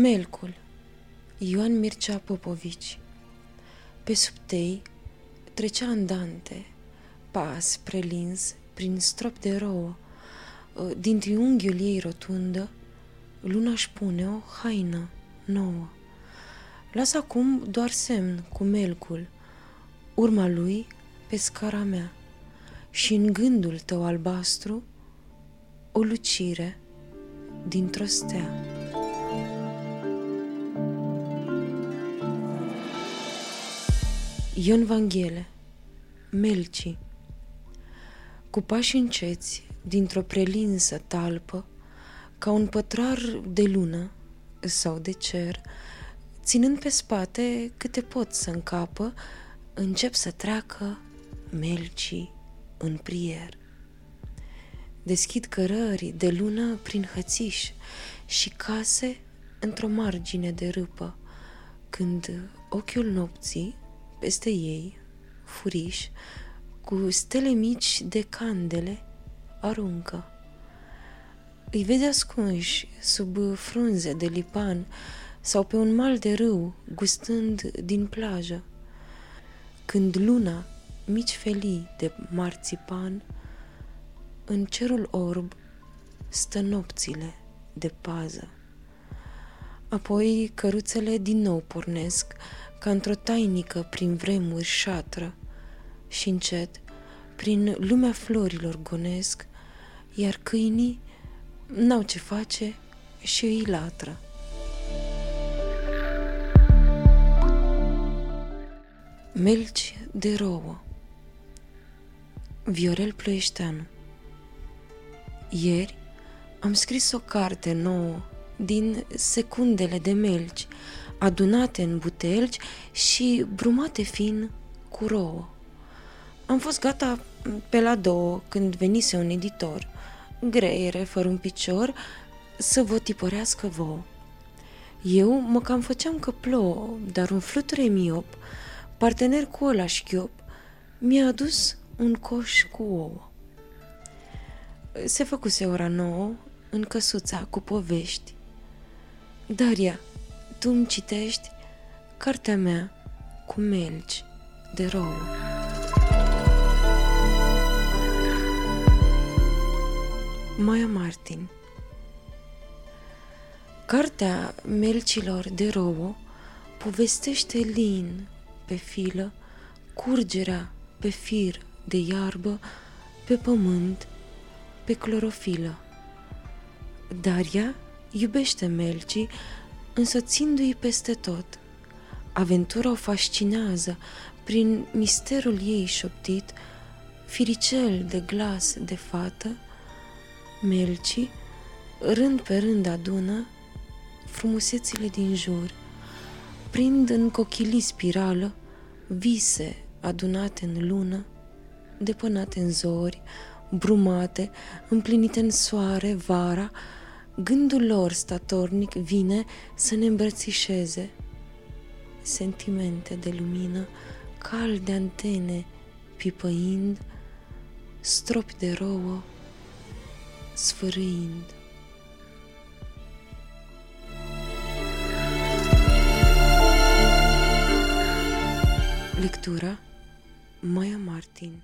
Melcul Ioan Mircea Popovici Pe sub tei trecea andante, pas prelins prin strop de rouă. Din triunghiul ei rotundă, luna își pune o haină nouă. Las acum doar semn cu melcul, urma lui pe scara mea și în gândul tău albastru o lucire dintr-o stea. Ion Vanghele Melci Cu pași înceți, dintr-o prelinsă talpă, ca un pătrar de lună sau de cer, ținând pe spate câte pot să încapă, încep să treacă melcii în prier. Deschid cărări de lună prin hățiș și case într-o margine de râpă, când ochiul nopții peste ei, furiș, cu stele mici de candele, aruncă. Îi vede ascunși sub frunze de lipan sau pe un mal de râu, gustând din plajă. Când luna, mici felii de marțipan, în cerul orb stă nopțile de pază. Apoi căruțele din nou pornesc, ca într-o tainică prin vremuri șatră și încet, prin lumea florilor gonesc, iar câinii n-au ce face și îi latră. Melci de rouă Viorel Ploieșteanu Ieri am scris o carte nouă din secundele de melci adunate în butelgi și brumate fin cu rouă. Am fost gata pe la două când venise un editor, greiere, fără un picior, să vă tipărească vouă. Eu mă cam făceam că plouă, dar un fluture miop, partener cu ăla șchiop, mi-a adus un coș cu ouă. Se făcuse ora nouă în căsuța cu povești. Daria, tu îmi citești cartea mea cu melci de rouă. Maia Martin Cartea melcilor de rouă povestește lin pe filă curgerea pe fir de iarbă, pe pământ, pe clorofilă. Daria iubește melcii însoțindu-i peste tot. Aventura o fascinează prin misterul ei șoptit, firicel de glas de fată, melci, rând pe rând adună frumusețile din jur, prind în cochilii spirală vise adunate în lună, depănate în zori, brumate, împlinite în soare, vara, Gândul lor statornic vine să ne îmbrățișeze. Sentimente de lumină, calde antene, pipăind, stropi de rouă, sfârâind. Lectura Maya Martin